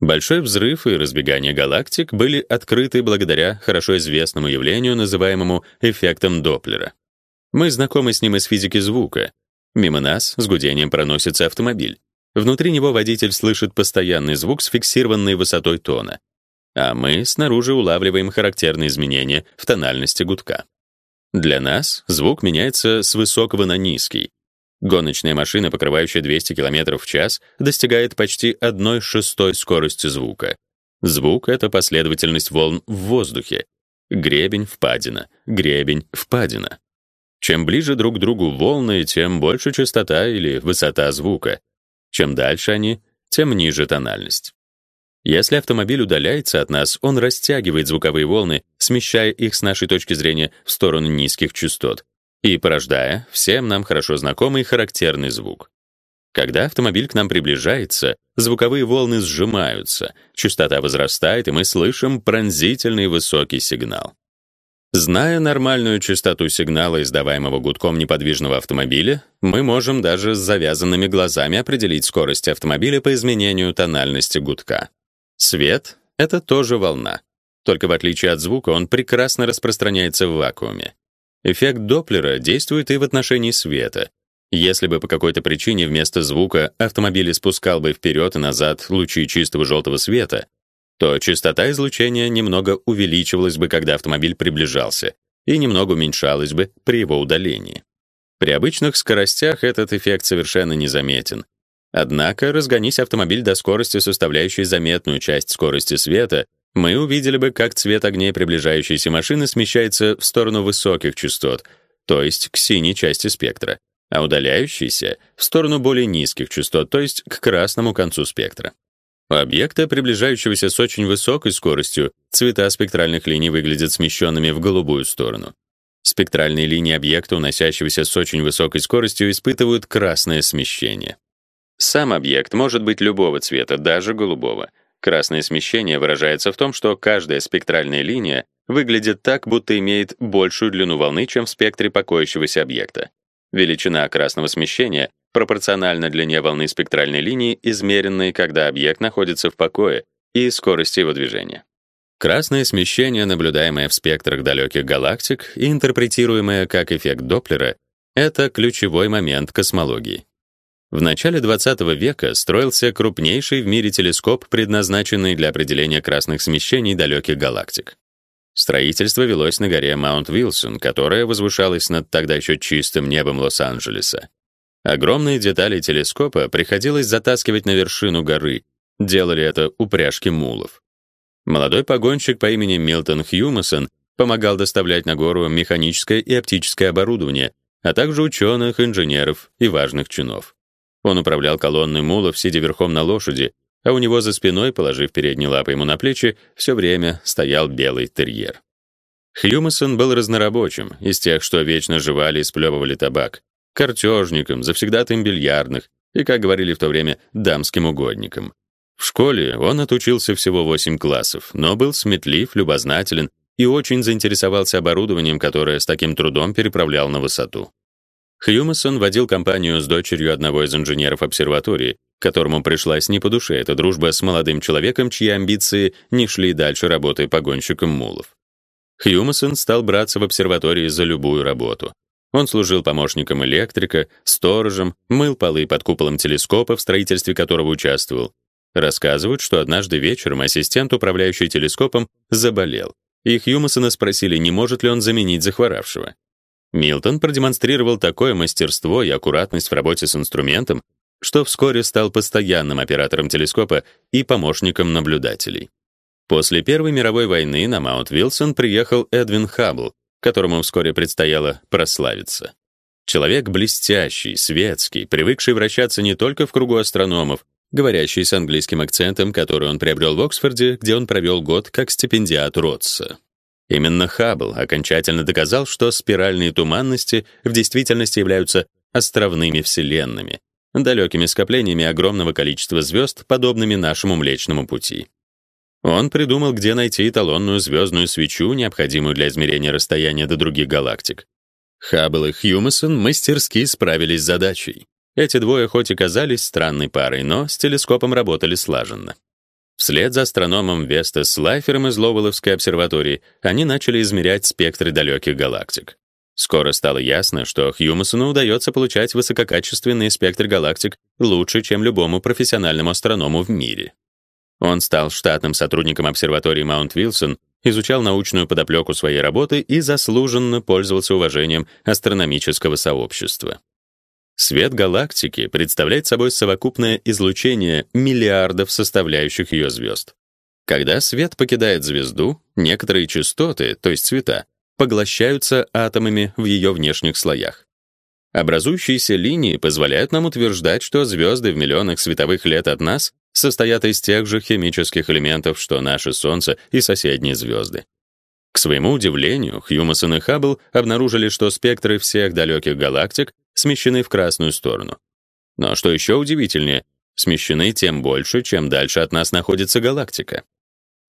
Большой взрыв и разбегание галактик были открыты благодаря хорошо известному явлению, называемому эффектом Доплера. Мы знакомы с ним из физики звука. Мимо нас с гудением проносится автомобиль. Внутри него водитель слышит постоянный звук с фиксированной высотой тона, а мы снаружи улавливаем характерные изменения в тональности гудка. Для нас звук меняется с высокого на низкий. Гоночная машина, покрывающая 200 км в час, достигает почти 1 шестой скорости звука. Звук — это последовательность волн в воздухе. Гребень, впадина, гребень, впадина. Чем ближе друг к другу волны, тем больше частота или высота звука. Чем дальше они, тем ниже тональность. Если автомобиль удаляется от нас, он растягивает звуковые волны, смещая их с нашей точки зрения в сторону низких частот и порождая всем нам хорошо знакомый характерный звук. Когда автомобиль к нам приближается, звуковые волны сжимаются, частота возрастает, и мы слышим пронзительный высокий сигнал. Зная нормальную частоту сигнала, издаваемого гудком неподвижного автомобиля, мы можем даже с завязанными глазами определить скорость автомобиля по изменению тональности гудка. Свет — это тоже волна. Только в отличие от звука, он прекрасно распространяется в вакууме. Эффект Доплера действует и в отношении света. Если бы по какой-то причине вместо звука автомобиль испускал бы вперед и назад лучи чистого желтого света, то частота излучения немного увеличивалась бы, когда автомобиль приближался, и немного уменьшалась бы при его удалении. При обычных скоростях этот эффект совершенно незаметен. Однако, разгонись автомобиль до скорости, составляющей заметную часть скорости света, мы увидели бы, как цвет огней приближающейся машины смещается в сторону высоких частот, то есть к синей части спектра, а удаляющийся — в сторону более низких частот, то есть к красному концу спектра. У объекта, приближающегося с очень высокой скоростью, цвета спектральных линий выглядят смещенными в голубую сторону. Спектральные линии объекта, уносящегося с очень высокой скоростью, испытывают красное смещение. Сам объект может быть любого цвета, даже голубого. Красное смещение выражается в том, что каждая спектральная линия выглядит так, будто имеет большую длину волны, чем в спектре покоящегося объекта. Величина красного смещения пропорциональна длине волны спектральной линии, измеренной, когда объект находится в покое, и скорости его движения. Красное смещение, наблюдаемое в спектрах далеких галактик и интерпретируемое как эффект Доплера, это ключевой момент космологии. В начале 20 века строился крупнейший в мире телескоп, предназначенный для определения красных смещений далеких галактик. Строительство велось на горе Маунт-Вилсон, которая возвышалась над тогда еще чистым небом Лос-Анджелеса. Огромные детали телескопа приходилось затаскивать на вершину горы. Делали это упряжки мулов. Молодой погонщик по имени Милтон Хьюмасон помогал доставлять на гору механическое и оптическое оборудование, а также ученых, инженеров и важных чинов. Он управлял колонной мулов, сидя верхом на лошади, а у него за спиной, положив передние лапы ему на плечи, все время стоял белый терьер. Хьюмасон был разнорабочим, из тех, что вечно жевали и сплевывали табак, картежником, завсегдатаем бильярдных и, как говорили в то время, дамским угодником. В школе он отучился всего 8 классов, но был сметлив, любознателен и очень заинтересовался оборудованием, которое с таким трудом переправлял на высоту. Хьюмасон водил компанию с дочерью одного из инженеров обсерватории, которому пришлась не по душе эта дружба с молодым человеком, чьи амбиции не шли дальше работы погонщиком мулов. Хьюмасон стал браться в обсерватории за любую работу. Он служил помощником электрика, сторожем, мыл полы под куполом телескопа, в строительстве которого участвовал. Рассказывают, что однажды вечером ассистент, управляющий телескопом, заболел, и Хьюмасона спросили, не может ли он заменить захворавшего. Милтон продемонстрировал такое мастерство и аккуратность в работе с инструментом, что вскоре стал постоянным оператором телескопа и помощником наблюдателей. После Первой мировой войны на Маунт-Вилсон приехал Эдвин Хаббл, которому вскоре предстояло прославиться. Человек блестящий, светский, привыкший вращаться не только в кругу астрономов, говорящий с английским акцентом, который он приобрел в Оксфорде, где он провел год как стипендиат Ротса. Именно Хаббл окончательно доказал, что спиральные туманности в действительности являются островными вселенными, далекими скоплениями огромного количества звезд, подобными нашему Млечному пути. Он придумал, где найти эталонную звездную свечу, необходимую для измерения расстояния до других галактик. Хаббл и Хьюмасон мастерски справились с задачей. Эти двое хоть и казались странной парой, но с телескопом работали слаженно. Вслед за астрономом Весто Слайфером из Лоуэлловской обсерватории они начали измерять спектры далеких галактик. Скоро стало ясно, что Хьюмасону удается получать высококачественные спектры галактик лучше, чем любому профессиональному астроному в мире. Он стал штатным сотрудником обсерватории Маунт-Вилсон, изучал научную подоплеку своей работы и заслуженно пользовался уважением астрономического сообщества. Свет галактики представляет собой совокупное излучение миллиардов составляющих ее звезд. Когда свет покидает звезду, некоторые частоты, то есть цвета, поглощаются атомами в ее внешних слоях. Образующиеся линии позволяют нам утверждать, что звезды в миллионах световых лет от нас состоят из тех же химических элементов, что наше Солнце и соседние звезды. К своему удивлению, Хьюмасон и Хаббл обнаружили, что спектры всех далеких галактик смещены в красную сторону. Но что еще удивительнее, смещены тем больше, чем дальше от нас находится галактика.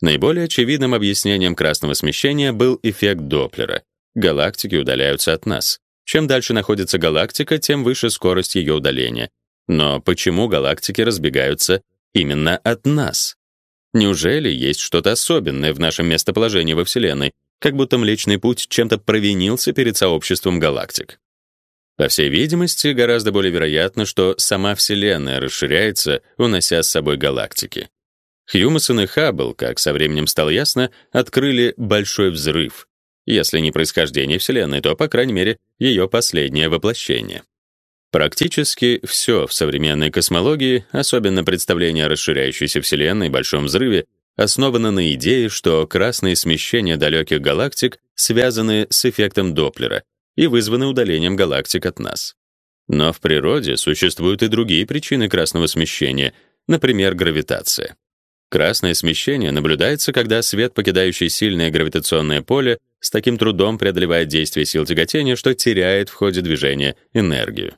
Наиболее очевидным объяснением красного смещения был эффект Доплера. Галактики удаляются от нас. Чем дальше находится галактика, тем выше скорость ее удаления. Но почему галактики разбегаются именно от нас? Неужели есть что-то особенное в нашем местоположении во Вселенной, как будто Млечный Путь чем-то провинился перед сообществом галактик? По всей видимости, гораздо более вероятно, что сама Вселенная расширяется, унося с собой галактики. Хьюмасон и Хаббл, как со временем стало ясно, открыли большой взрыв. Если не происхождение Вселенной, то, по крайней мере, ее последнее воплощение. Практически все в современной космологии, особенно представление о расширяющейся Вселенной и большом взрыве, основано на идее, что красные смещения далеких галактик связаны с эффектом Доплера, и вызваны удалением галактик от нас. Но в природе существуют и другие причины красного смещения, например, гравитация. Красное смещение наблюдается, когда свет, покидающий сильное гравитационное поле, с таким трудом преодолевает действие сил тяготения, что теряет в ходе движения энергию.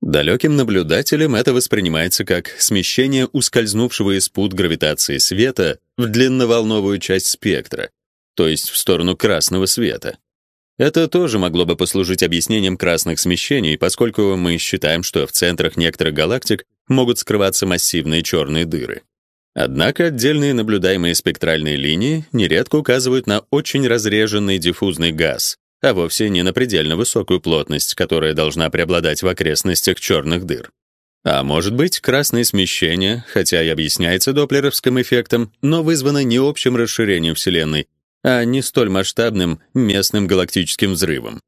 Далеким наблюдателям это воспринимается как смещение ускользнувшего из пут гравитации света в длинноволновую часть спектра, то есть в сторону красного света. Это тоже могло бы послужить объяснением красных смещений, поскольку мы считаем, что в центрах некоторых галактик могут скрываться массивные черные дыры. Однако отдельные наблюдаемые спектральные линии нередко указывают на очень разреженный диффузный газ, а вовсе не на предельно высокую плотность, которая должна преобладать в окрестностях черных дыр. А может быть, красное смещение, хотя и объясняется доплеровским эффектом, но вызвано не общим расширением Вселенной, а не столь масштабным местным галактическим взрывом.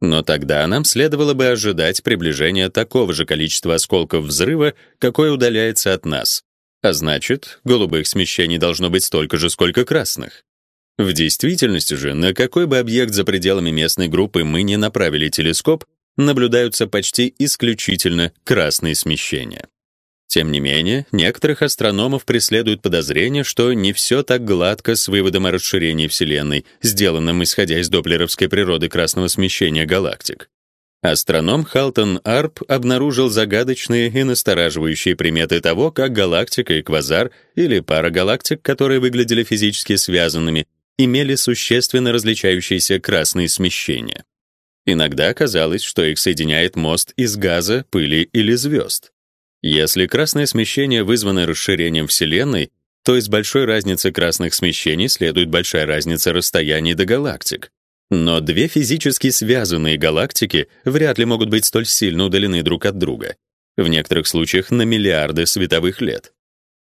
Но тогда нам следовало бы ожидать приближения такого же количества осколков взрыва, какое удаляется от нас. А значит, голубых смещений должно быть столько же, сколько красных. В действительности же, на какой бы объект за пределами местной группы мы не направили телескоп, наблюдаются почти исключительно красные смещения. Тем не менее, некоторых астрономов преследует подозрение, что не все так гладко с выводом о расширении Вселенной, сделанным исходя из доплеровской природы красного смещения галактик. Астроном Халтон Арп обнаружил загадочные и настораживающие приметы того, как галактика и квазар или пара галактик, которые выглядели физически связанными, имели существенно различающиеся красные смещения. Иногда казалось, что их соединяет мост из газа, пыли или звезд. Если красное смещение вызвано расширением Вселенной, то из большой разницы красных смещений следует большая разница расстояний до галактик. Но две физически связанные галактики вряд ли могут быть столь сильно удалены друг от друга, в некоторых случаях на миллиарды световых лет.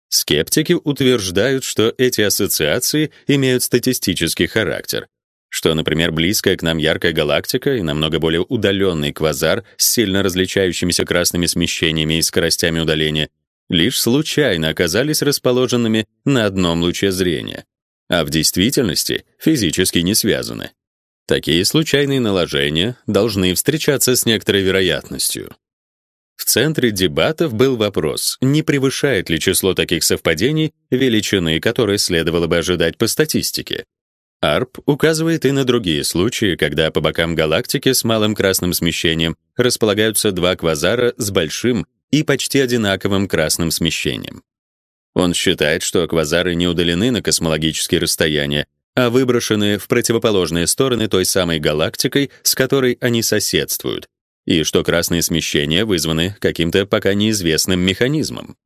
Скептики утверждают, что эти ассоциации имеют статистический характер, что, например, близкая к нам яркая галактика и намного более удаленный квазар с сильно различающимися красными смещениями и скоростями удаления лишь случайно оказались расположенными на одном луче зрения, а в действительности физически не связаны. Такие случайные наложения должны встречаться с некоторой вероятностью. В центре дебатов был вопрос, не превышает ли число таких совпадений величины, которые следовало бы ожидать по статистике. ARP указывает и на другие случаи, когда по бокам галактики с малым красным смещением располагаются два квазара с большим и почти одинаковым красным смещением. Он считает, что квазары не удалены на космологические расстояния, а выброшены в противоположные стороны той самой галактикой, с которой они соседствуют, и что красные смещения вызваны каким-то пока неизвестным механизмом.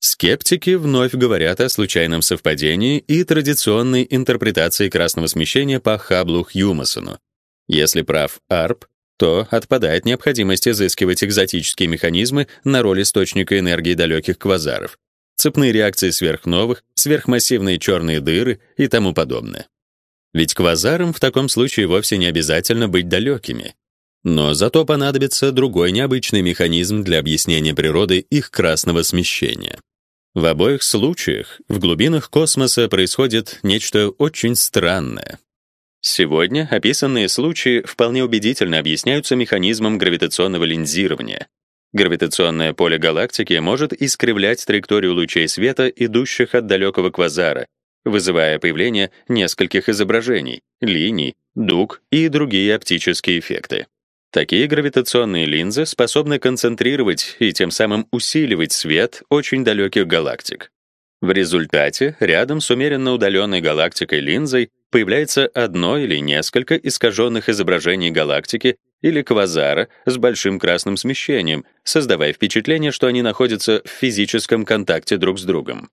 Скептики вновь говорят о случайном совпадении и традиционной интерпретации красного смещения по Хаблу Хьюмасону. Если прав Арп, то отпадает необходимость изыскивать экзотические механизмы на роль источника энергии далеких квазаров, цепные реакции сверхновых, сверхмассивные черные дыры и тому подобное. Ведь квазарам в таком случае вовсе не обязательно быть далекими. Но зато понадобится другой необычный механизм для объяснения природы их красного смещения. В обоих случаях в глубинах космоса происходит нечто очень странное. Сегодня описанные случаи вполне убедительно объясняются механизмом гравитационного линзирования. Гравитационное поле галактики может искривлять траекторию лучей света, идущих от далекого квазара, вызывая появление нескольких изображений, линий, дуг и другие оптические эффекты. Такие гравитационные линзы способны концентрировать и тем самым усиливать свет очень далеких галактик. В результате рядом с умеренно удаленной галактикой линзой появляется одно или несколько искаженных изображений галактики или квазара с большим красным смещением, создавая впечатление, что они находятся в физическом контакте друг с другом.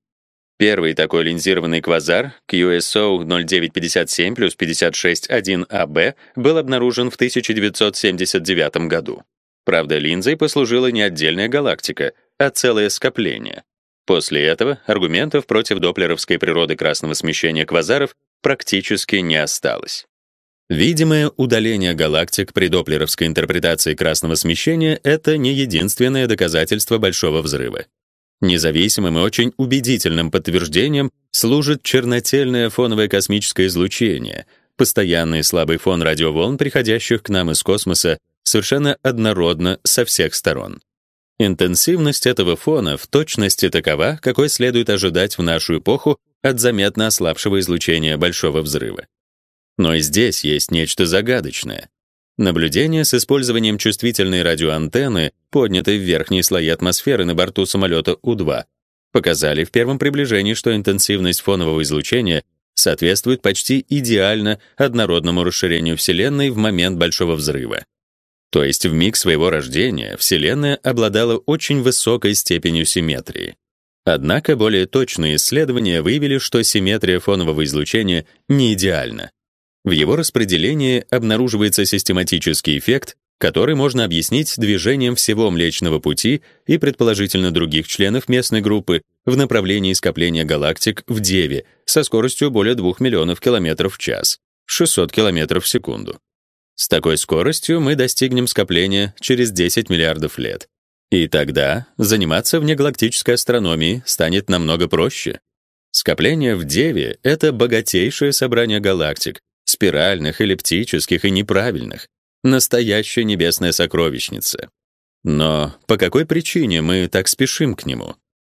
Первый такой линзированный квазар, QSO 0957 плюс 561AB, был обнаружен в 1979 году. Правда, линзой послужила не отдельная галактика, а целое скопление. После этого аргументов против доплеровской природы красного смещения квазаров практически не осталось. Видимое удаление галактик при доплеровской интерпретации красного смещения — это не единственное доказательство Большого взрыва. Независимым и очень убедительным подтверждением служит чернотельное фоновое космическое излучение, постоянный слабый фон радиоволн, приходящих к нам из космоса, совершенно однородно со всех сторон. Интенсивность этого фона в точности такова, какой следует ожидать в нашу эпоху от заметно ослабшего излучения большого взрыва. Но и здесь есть нечто загадочное. Наблюдения с использованием чувствительной радиоантенны, поднятой в верхние слои атмосферы на борту самолета У-2, показали в первом приближении, что интенсивность фонового излучения соответствует почти идеально однородному расширению Вселенной в момент Большого взрыва. То есть в миг своего рождения Вселенная обладала очень высокой степенью симметрии. Однако более точные исследования выявили, что симметрия фонового излучения не идеальна. В его распределении обнаруживается систематический эффект, который можно объяснить движением всего Млечного пути и предположительно других членов местной группы в направлении скопления галактик в Деве со скоростью более 2 миллионов километров в час, 600 километров в секунду. С такой скоростью мы достигнем скопления через 10 миллиардов лет. И тогда заниматься внегалактической астрономией станет намного проще. Скопление в Деве — это богатейшее собрание галактик, спиральных, эллиптических и неправильных. Настоящая небесная сокровищница. Но по какой причине мы так спешим к нему?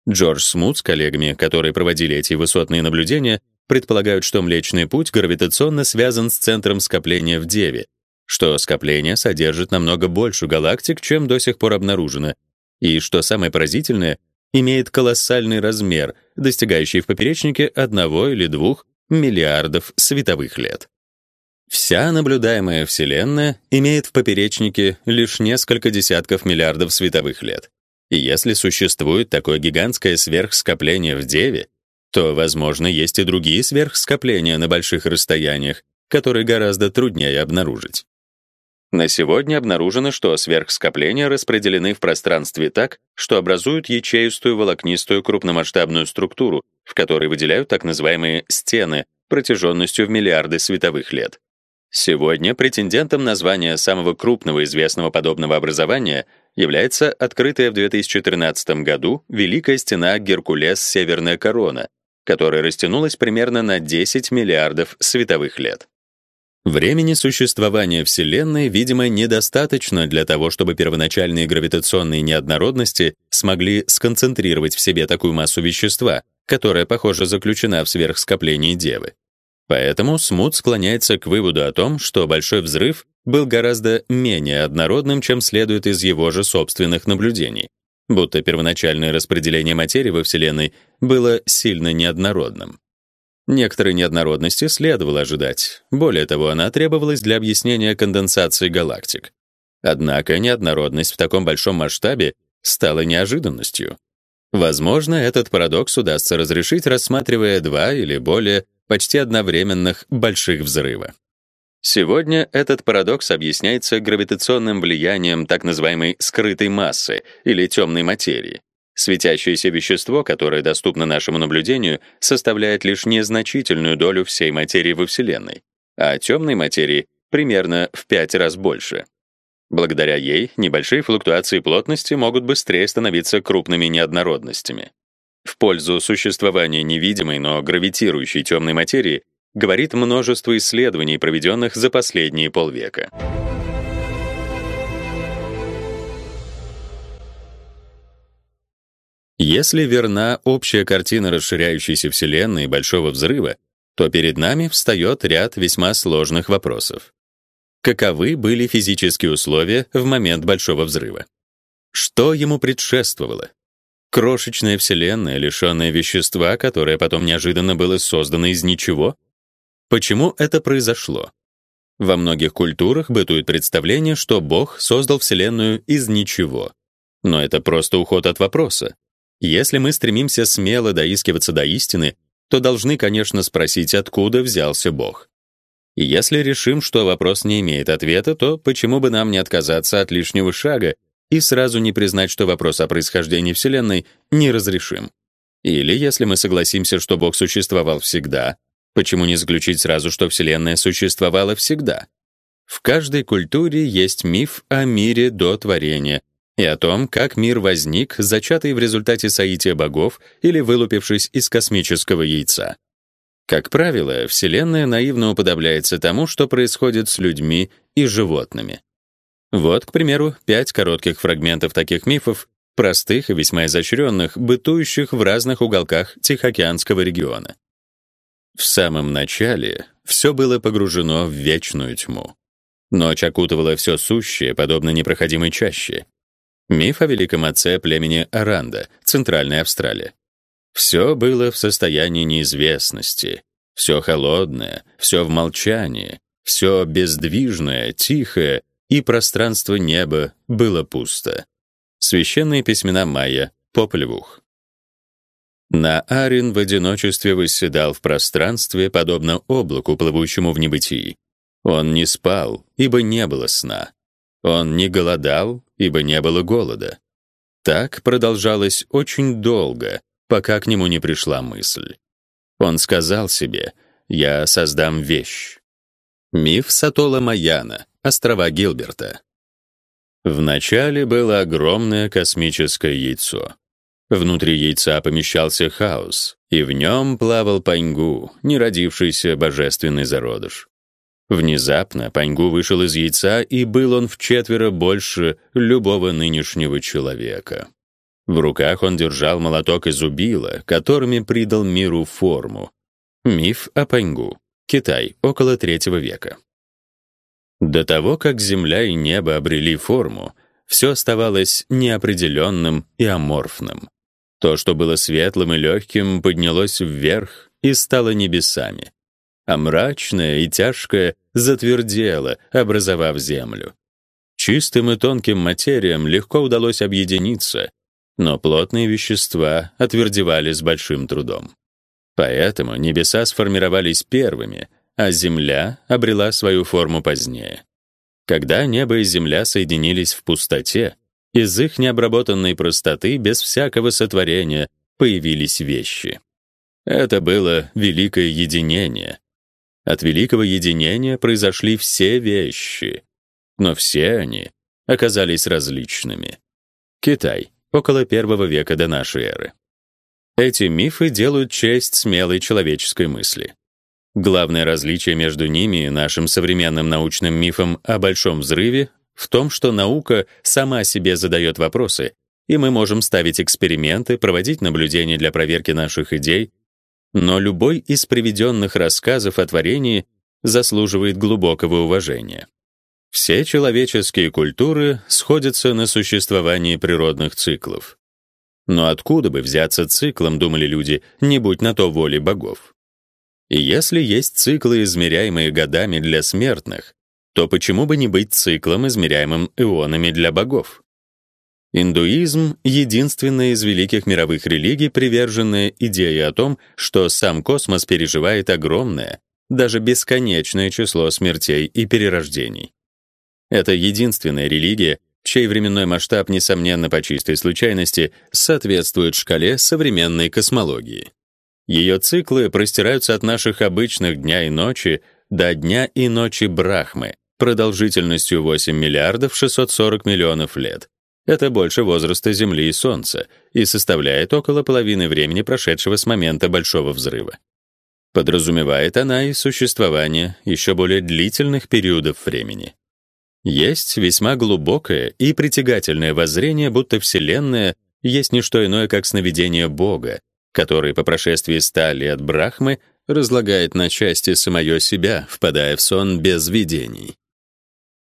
Джордж Смут с коллегами, которые проводили эти высотные наблюдения, предполагают, что Млечный путь гравитационно связан с центром скопления в Деве, что скопление содержит намного больше галактик, чем до сих пор обнаружено, и что самое поразительное, имеет колоссальный размер, достигающий в поперечнике одного или двух миллиардов световых лет. Вся наблюдаемая Вселенная имеет в поперечнике лишь несколько десятков миллиардов световых лет. И если существует такое гигантское сверхскопление в Деве, то, возможно, есть и другие сверхскопления на больших расстояниях, которые гораздо труднее обнаружить. На сегодня обнаружено, что сверхскопления распределены в пространстве так, что образуют ячеистую волокнистую крупномасштабную структуру, в которой выделяют так называемые стены протяженностью в миллиарды световых лет. Сегодня претендентом на звание самого крупного известного подобного образования является открытая в 2013 году Великая стена Геркулес-Северная корона, которая растянулась примерно на 10 миллиардов световых лет. Времени существования Вселенной, видимо, недостаточно для того, чтобы первоначальные гравитационные неоднородности смогли сконцентрировать в себе такую массу вещества, которая, похоже, заключена в сверхскоплении Девы. Поэтому Смут склоняется к выводу о том, что большой взрыв был гораздо менее однородным, чем следует из его же собственных наблюдений, будто первоначальное распределение материи во Вселенной было сильно неоднородным. Некоторые неоднородности следовало ожидать. Более того, она требовалась для объяснения конденсации галактик. Однако неоднородность в таком большом масштабе стала неожиданностью. Возможно, этот парадокс удастся разрешить, рассматривая два или более почти одновременных больших взрыва. Сегодня этот парадокс объясняется гравитационным влиянием так называемой скрытой массы или темной материи. Светящееся вещество, которое доступно нашему наблюдению, составляет лишь незначительную долю всей материи во Вселенной, а темной материи примерно в пять раз больше. Благодаря ей небольшие флуктуации плотности могут быстрее становиться крупными неоднородностями. В пользу существования невидимой, но гравитирующей темной материи говорит множество исследований, проведенных за последние полвека. Если верна общая картина расширяющейся Вселенной и Большого взрыва, то перед нами встает ряд весьма сложных вопросов каковы были физические условия в момент большого взрыва. Что ему предшествовало? Крошечная вселенная, лишенная вещества, которое потом неожиданно было создано из ничего? Почему это произошло? Во многих культурах бытует представление, что Бог создал вселенную из ничего. Но это просто уход от вопроса. Если мы стремимся смело доискиваться до истины, то должны, конечно, спросить, откуда взялся Бог. И если решим, что вопрос не имеет ответа, то почему бы нам не отказаться от лишнего шага и сразу не признать, что вопрос о происхождении Вселенной неразрешим? Или если мы согласимся, что Бог существовал всегда, почему не заключить сразу, что Вселенная существовала всегда? В каждой культуре есть миф о мире до творения и о том, как мир возник, зачатый в результате соития богов или вылупившись из космического яйца. Как правило, Вселенная наивно уподобляется тому, что происходит с людьми и животными. Вот, к примеру, пять коротких фрагментов таких мифов, простых и весьма изощренных, бытующих в разных уголках Тихоокеанского региона. В самом начале все было погружено в вечную тьму. Ночь окутывала все сущее, подобно непроходимой чаще. Миф о великом отце племени Аранда, Центральная Австралия. Все было в состоянии неизвестности, все холодное, все в молчании, все бездвижное, тихое, и пространство неба было пусто. Священные письмена майя, Попелевух. На Арин в одиночестве восседал в пространстве, подобно облаку, плывущему в небытии. Он не спал, ибо не было сна. Он не голодал, ибо не было голода. Так продолжалось очень долго, пока к нему не пришла мысль. Он сказал себе: "Я создам вещь". Миф Сатола Маяна, острова Гилберта. Вначале было огромное космическое яйцо. Внутри яйца помещался хаос, и в нем плавал Паньгу, неродившийся божественный зародыш. Внезапно Паньгу вышел из яйца, и был он в четверо больше любого нынешнего человека. В руках он держал молоток и зубило, которыми придал миру форму. Миф о Паньгу. Китай, около третьего века. До того, как земля и небо обрели форму, все оставалось неопределенным и аморфным. То, что было светлым и легким, поднялось вверх и стало небесами, а мрачное и тяжкое затвердело, образовав землю. Чистым и тонким материям легко удалось объединиться, но плотные вещества отвердевали с большим трудом. Поэтому небеса сформировались первыми, а земля обрела свою форму позднее. Когда небо и земля соединились в пустоте, из их необработанной простоты без всякого сотворения появились вещи. Это было великое единение. От великого единения произошли все вещи, но все они оказались различными. Китай около первого века до нашей эры. Эти мифы делают честь смелой человеческой мысли. Главное различие между ними и нашим современным научным мифом о большом взрыве в том, что наука сама себе задает вопросы, и мы можем ставить эксперименты, проводить наблюдения для проверки наших идей, но любой из приведенных рассказов о творении заслуживает глубокого уважения. Все человеческие культуры сходятся на существовании природных циклов. Но откуда бы взяться циклом, думали люди, не будь на то воли богов. И если есть циклы, измеряемые годами для смертных, то почему бы не быть циклом, измеряемым эонами для богов? Индуизм — единственная из великих мировых религий, приверженная идее о том, что сам космос переживает огромное, даже бесконечное число смертей и перерождений. Это единственная религия, чей временной масштаб, несомненно, по чистой случайности, соответствует шкале современной космологии. Ее циклы простираются от наших обычных дня и ночи до дня и ночи Брахмы, продолжительностью 8 миллиардов 640 миллионов лет. Это больше возраста Земли и Солнца и составляет около половины времени, прошедшего с момента Большого взрыва. Подразумевает она и существование еще более длительных периодов времени. Есть весьма глубокое и притягательное воззрение, будто Вселенная есть не что иное, как сновидение Бога, который по прошествии ста лет Брахмы разлагает на части самое себя, впадая в сон без видений.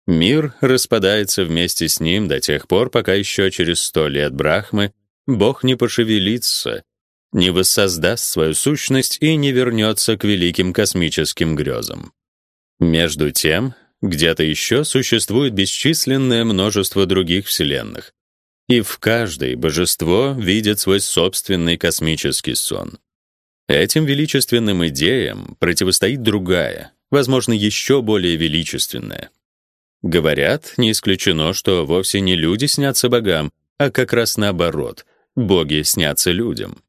Мир распадается вместе с ним до тех пор, пока еще через сто лет Брахмы Бог не пошевелится, не воссоздаст свою сущность и не вернется к великим космическим грезам. Между тем, где-то еще существует бесчисленное множество других вселенных, и в каждой божество видит свой собственный космический сон. Этим величественным идеям противостоит другая, возможно, еще более величественная. Говорят, не исключено, что вовсе не люди снятся богам, а как раз наоборот, боги снятся людям.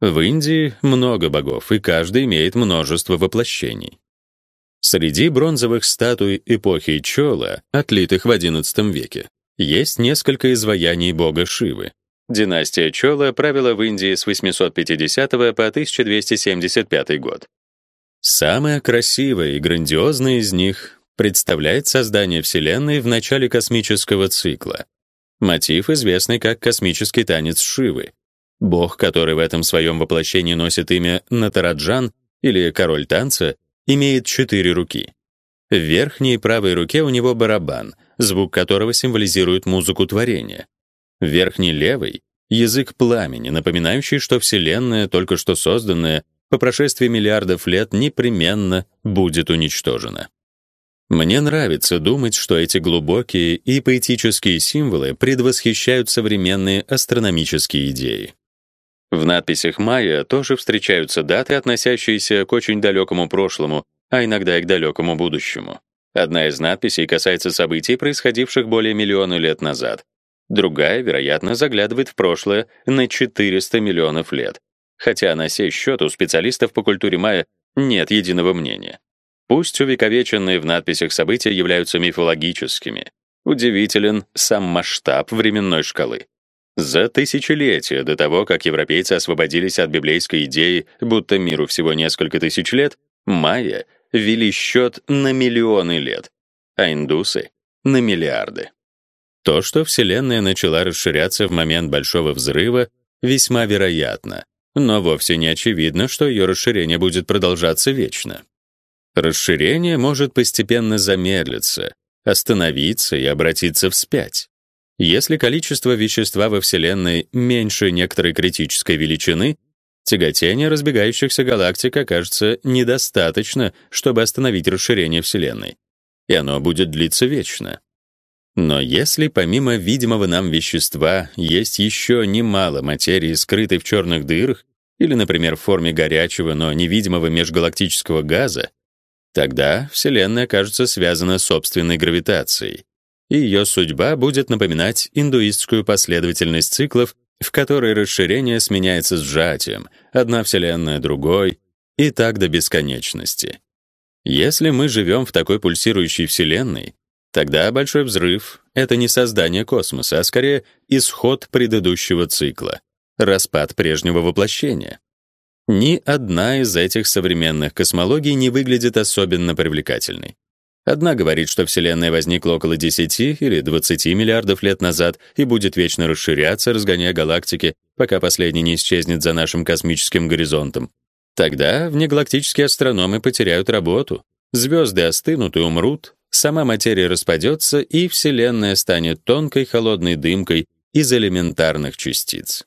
В Индии много богов, и каждый имеет множество воплощений. Среди бронзовых статуй эпохи Чола, отлитых в XI веке, есть несколько изваяний бога Шивы. Династия Чола правила в Индии с 850 по 1275 год. Самое красивое и грандиозное из них представляет создание Вселенной в начале космического цикла. Мотив известный как космический танец Шивы, Бог, который в этом своем воплощении носит имя Натараджан или король танца, имеет четыре руки. В верхней правой руке у него барабан, звук которого символизирует музыку творения. В верхней левой язык пламени, напоминающий, что вселенная, только что созданная, по прошествии миллиардов лет непременно будет уничтожена. Мне нравится думать, что эти глубокие и поэтические символы предвосхищают современные астрономические идеи. В надписях майя тоже встречаются даты, относящиеся к очень далекому прошлому, а иногда и к далекому будущему. Одна из надписей касается событий, происходивших более миллиона лет назад. Другая, вероятно, заглядывает в прошлое на 400 миллионов лет. Хотя на сей счет у специалистов по культуре майя нет единого мнения. Пусть увековеченные в надписях события являются мифологическими, удивителен сам масштаб временной шкалы. За тысячелетия до того, как европейцы освободились от библейской идеи, будто миру всего несколько тысяч лет, майя вели счет на миллионы лет, а индусы — на миллиарды. То, что Вселенная начала расширяться в момент Большого взрыва, весьма вероятно, но вовсе не очевидно, что ее расширение будет продолжаться вечно. Расширение может постепенно замедлиться, остановиться и обратиться вспять. Если количество вещества во Вселенной меньше некоторой критической величины, тяготение разбегающихся галактик окажется недостаточно, чтобы остановить расширение Вселенной, и оно будет длиться вечно. Но если помимо видимого нам вещества есть еще немало материи, скрытой в черных дырах, или, например, в форме горячего, но невидимого межгалактического газа, тогда Вселенная окажется связана собственной гравитацией, и ее судьба будет напоминать индуистскую последовательность циклов, в которой расширение сменяется сжатием, одна вселенная другой, и так до бесконечности. Если мы живем в такой пульсирующей вселенной, тогда большой взрыв — это не создание космоса, а скорее исход предыдущего цикла, распад прежнего воплощения. Ни одна из этих современных космологий не выглядит особенно привлекательной. Одна говорит, что Вселенная возникла около 10 или 20 миллиардов лет назад и будет вечно расширяться, разгоняя галактики, пока последний не исчезнет за нашим космическим горизонтом. Тогда внегалактические астрономы потеряют работу, звезды остынут и умрут, сама материя распадется, и Вселенная станет тонкой холодной дымкой из элементарных частиц.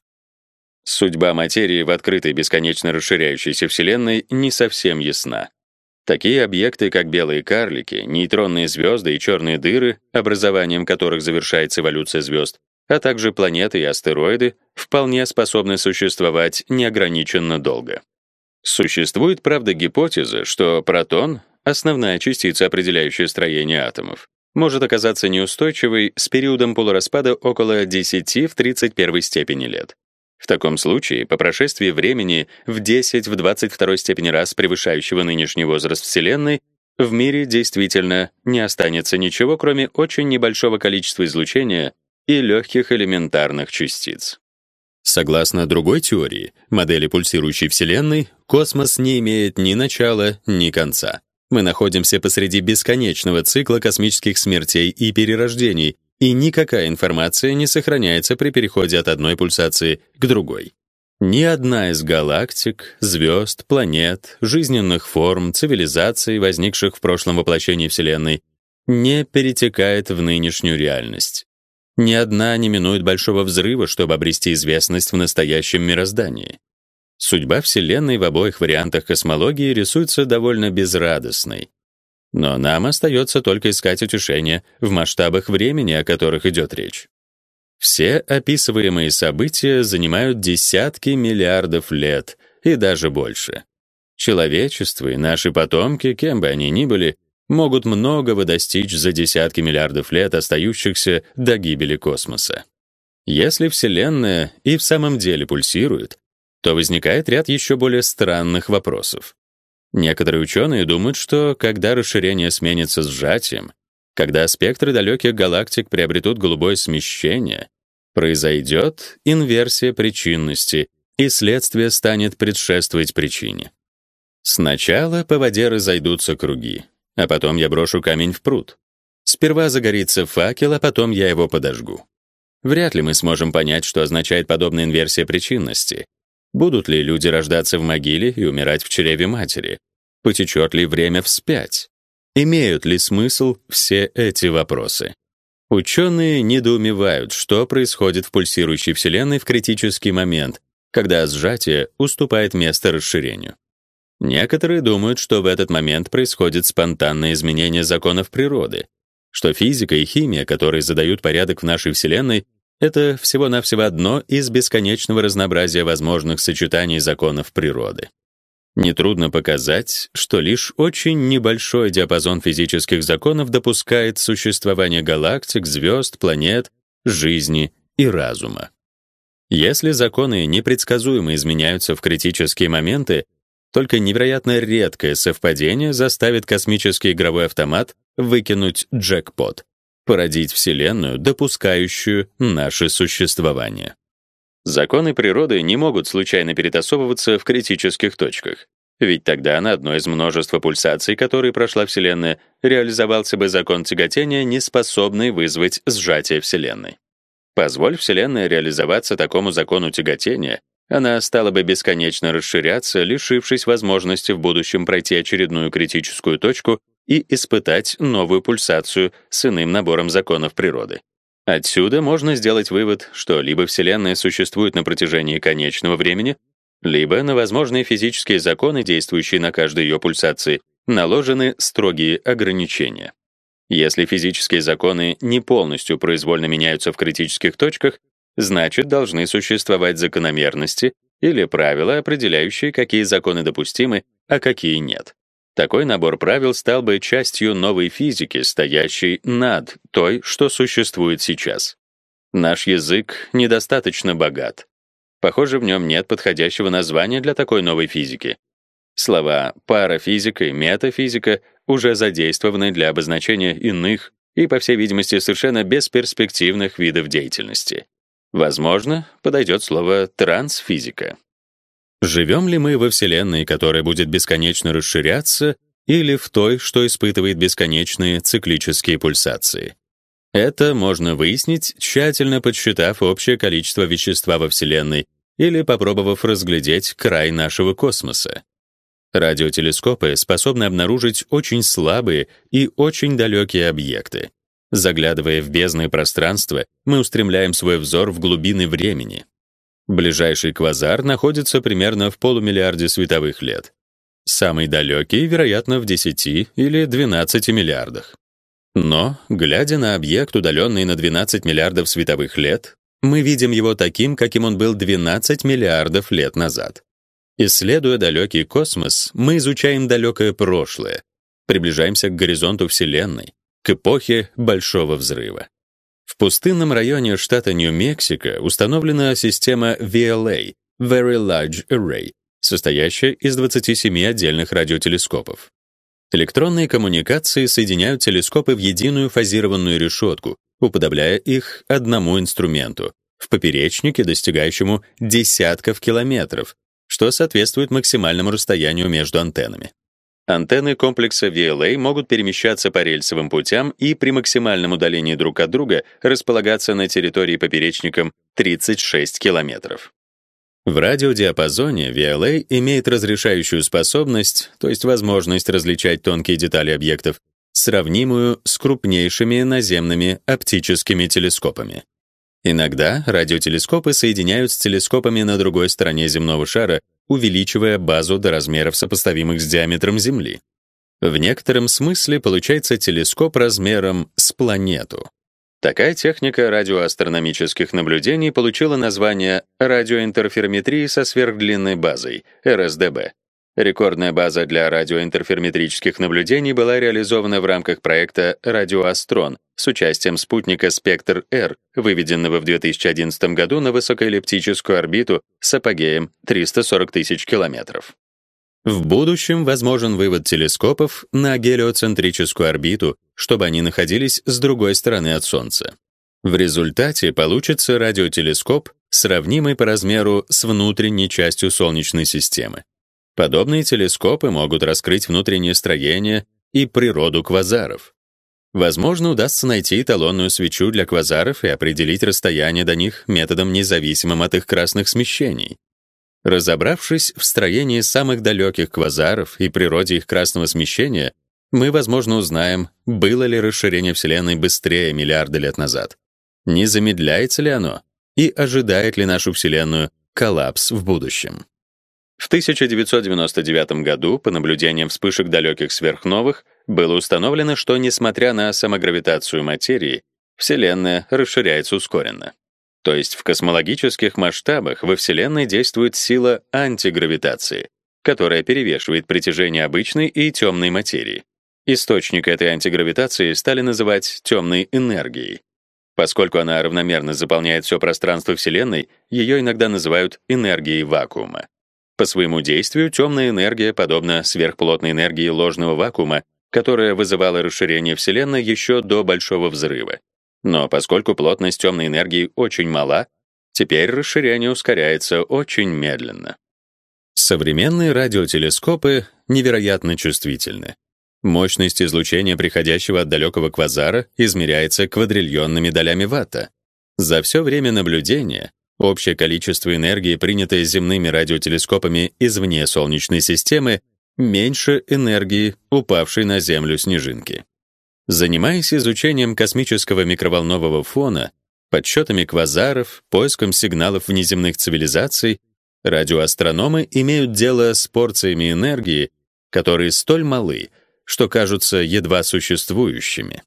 Судьба материи в открытой бесконечно расширяющейся Вселенной не совсем ясна. Такие объекты, как белые карлики, нейтронные звезды и черные дыры, образованием которых завершается эволюция звезд, а также планеты и астероиды вполне способны существовать неограниченно долго. Существует, правда, гипотеза, что протон — основная частица, определяющая строение атомов, может оказаться неустойчивой с периодом полураспада около 10 в 31 степени лет. В таком случае, по прошествии времени в 10 в 22 степени раз превышающего нынешний возраст Вселенной, в мире действительно не останется ничего, кроме очень небольшого количества излучения и легких элементарных частиц. Согласно другой теории, модели пульсирующей Вселенной, космос не имеет ни начала, ни конца. Мы находимся посреди бесконечного цикла космических смертей и перерождений, и никакая информация не сохраняется при переходе от одной пульсации к другой. Ни одна из галактик, звезд, планет, жизненных форм, цивилизаций, возникших в прошлом воплощении Вселенной, не перетекает в нынешнюю реальность. Ни одна не минует большого взрыва, чтобы обрести известность в настоящем мироздании. Судьба Вселенной в обоих вариантах космологии рисуется довольно безрадостной. Но нам остается только искать утешение в масштабах времени, о которых идет речь. Все описываемые события занимают десятки миллиардов лет и даже больше. Человечество и наши потомки, кем бы они ни были, могут многого достичь за десятки миллиардов лет, остающихся до гибели космоса. Если Вселенная и в самом деле пульсирует, то возникает ряд еще более странных вопросов. Некоторые ученые думают, что когда расширение сменится сжатием, когда спектры далеких галактик приобретут голубое смещение, произойдет инверсия причинности, и следствие станет предшествовать причине. Сначала по воде разойдутся круги, а потом я брошу камень в пруд. Сперва загорится факел, а потом я его подожгу. Вряд ли мы сможем понять, что означает подобная инверсия причинности, Будут ли люди рождаться в могиле и умирать в чреве матери? Потечет ли время вспять? Имеют ли смысл все эти вопросы? Ученые недоумевают, что происходит в пульсирующей Вселенной в критический момент, когда сжатие уступает место расширению. Некоторые думают, что в этот момент происходит спонтанное изменение законов природы, что физика и химия, которые задают порядок в нашей Вселенной, это всего-навсего одно из бесконечного разнообразия возможных сочетаний законов природы. Нетрудно показать, что лишь очень небольшой диапазон физических законов допускает существование галактик, звезд, планет, жизни и разума. Если законы непредсказуемо изменяются в критические моменты, только невероятно редкое совпадение заставит космический игровой автомат выкинуть джекпот породить Вселенную, допускающую наше существование. Законы природы не могут случайно перетасовываться в критических точках, ведь тогда на одной из множества пульсаций, которые прошла Вселенная, реализовался бы закон тяготения, не способный вызвать сжатие Вселенной. Позволь Вселенная реализоваться такому закону тяготения, она стала бы бесконечно расширяться, лишившись возможности в будущем пройти очередную критическую точку и испытать новую пульсацию с иным набором законов природы. Отсюда можно сделать вывод, что либо Вселенная существует на протяжении конечного времени, либо на возможные физические законы, действующие на каждой ее пульсации, наложены строгие ограничения. Если физические законы не полностью произвольно меняются в критических точках, значит, должны существовать закономерности или правила, определяющие, какие законы допустимы, а какие нет. Такой набор правил стал бы частью новой физики, стоящей над той, что существует сейчас. Наш язык недостаточно богат. Похоже, в нем нет подходящего названия для такой новой физики. Слова парафизика и метафизика уже задействованы для обозначения иных и, по всей видимости, совершенно бесперспективных видов деятельности. Возможно, подойдет слово трансфизика. Живем ли мы во Вселенной, которая будет бесконечно расширяться, или в той, что испытывает бесконечные циклические пульсации? Это можно выяснить, тщательно подсчитав общее количество вещества во Вселенной или попробовав разглядеть край нашего космоса. Радиотелескопы способны обнаружить очень слабые и очень далекие объекты. Заглядывая в бездны пространства, мы устремляем свой взор в глубины времени. Ближайший квазар находится примерно в полумиллиарде световых лет. Самый далекий, вероятно, в 10 или 12 миллиардах. Но, глядя на объект, удаленный на 12 миллиардов световых лет, мы видим его таким, каким он был 12 миллиардов лет назад. Исследуя далекий космос, мы изучаем далекое прошлое, приближаемся к горизонту Вселенной, к эпохе Большого взрыва. В пустынном районе штата Нью-Мексико установлена система VLA Very Large Array, состоящая из 27 отдельных радиотелескопов. Электронные коммуникации соединяют телескопы в единую фазированную решетку, уподобляя их одному инструменту, в поперечнике, достигающему десятков километров, что соответствует максимальному расстоянию между антеннами. Антенны комплекса VLA могут перемещаться по рельсовым путям и при максимальном удалении друг от друга располагаться на территории поперечником 36 километров. В радиодиапазоне VLA имеет разрешающую способность, то есть возможность различать тонкие детали объектов, сравнимую с крупнейшими наземными оптическими телескопами. Иногда радиотелескопы соединяют с телескопами на другой стороне земного шара, увеличивая базу до размеров сопоставимых с диаметром Земли. В некотором смысле получается телескоп размером с планету. Такая техника радиоастрономических наблюдений получила название радиоинтерферометрии со сверхдлинной базой РСДБ. Рекордная база для радиоинтерферометрических наблюдений была реализована в рамках проекта Радиоастрон с участием спутника Спектр-Р, выведенного в 2011 году на высокоэллиптическую орбиту с апогеем 340 тысяч километров. В будущем возможен вывод телескопов на гелиоцентрическую орбиту, чтобы они находились с другой стороны от Солнца. В результате получится радиотелескоп, сравнимый по размеру с внутренней частью Солнечной системы. Подобные телескопы могут раскрыть внутреннее строение и природу квазаров. Возможно, удастся найти эталонную свечу для квазаров и определить расстояние до них методом независимым от их красных смещений. Разобравшись в строении самых далеких квазаров и природе их красного смещения, мы, возможно, узнаем, было ли расширение Вселенной быстрее миллиарды лет назад, не замедляется ли оно и ожидает ли нашу Вселенную коллапс в будущем. В 1999 году по наблюдениям вспышек далеких сверхновых было установлено, что несмотря на самогравитацию материи, Вселенная расширяется ускоренно. То есть в космологических масштабах во Вселенной действует сила антигравитации, которая перевешивает притяжение обычной и темной материи. Источник этой антигравитации стали называть темной энергией. Поскольку она равномерно заполняет все пространство Вселенной, ее иногда называют энергией вакуума. По своему действию темная энергия подобна сверхплотной энергии ложного вакуума, которая вызывала расширение Вселенной еще до Большого взрыва. Но поскольку плотность темной энергии очень мала, теперь расширение ускоряется очень медленно. Современные радиотелескопы невероятно чувствительны. Мощность излучения приходящего от далекого квазара измеряется квадриллионными долями ватта. За все время наблюдения Общее количество энергии, принятое земными радиотелескопами извне Солнечной системы, меньше энергии, упавшей на Землю снежинки. Занимаясь изучением космического микроволнового фона, подсчетами квазаров, поиском сигналов внеземных цивилизаций, радиоастрономы имеют дело с порциями энергии, которые столь малы, что кажутся едва существующими.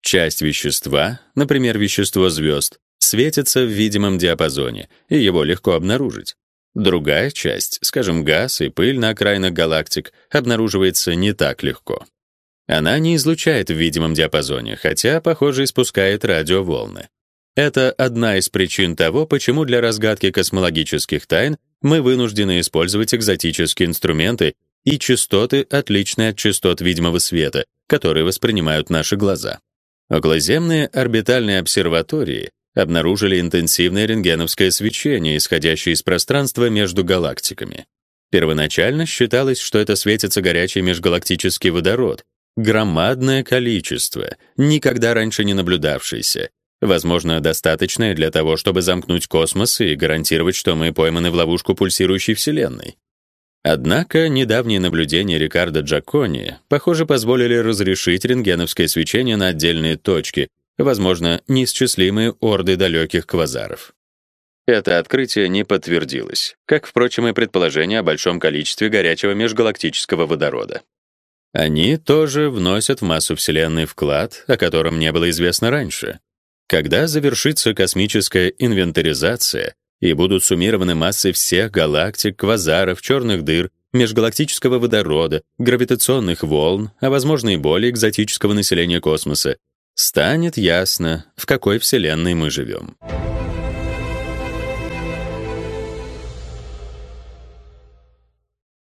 Часть вещества, например, вещество звезд, светится в видимом диапазоне, и его легко обнаружить. Другая часть, скажем, газ и пыль на окраинах галактик, обнаруживается не так легко. Она не излучает в видимом диапазоне, хотя, похоже, испускает радиоволны. Это одна из причин того, почему для разгадки космологических тайн мы вынуждены использовать экзотические инструменты и частоты, отличные от частот видимого света, которые воспринимают наши глаза. Околоземные орбитальные обсерватории обнаружили интенсивное рентгеновское свечение, исходящее из пространства между галактиками. Первоначально считалось, что это светится горячий межгалактический водород, громадное количество, никогда раньше не наблюдавшееся, возможно, достаточное для того, чтобы замкнуть космос и гарантировать, что мы пойманы в ловушку пульсирующей Вселенной. Однако недавние наблюдения Рикардо Джакони, похоже, позволили разрешить рентгеновское свечение на отдельные точки, возможно, неисчислимые орды далеких квазаров. Это открытие не подтвердилось, как, впрочем, и предположение о большом количестве горячего межгалактического водорода. Они тоже вносят в массу Вселенной вклад, о котором не было известно раньше. Когда завершится космическая инвентаризация и будут суммированы массы всех галактик, квазаров, черных дыр, межгалактического водорода, гравитационных волн, а возможно и более экзотического населения космоса, станет ясно, в какой вселенной мы живем.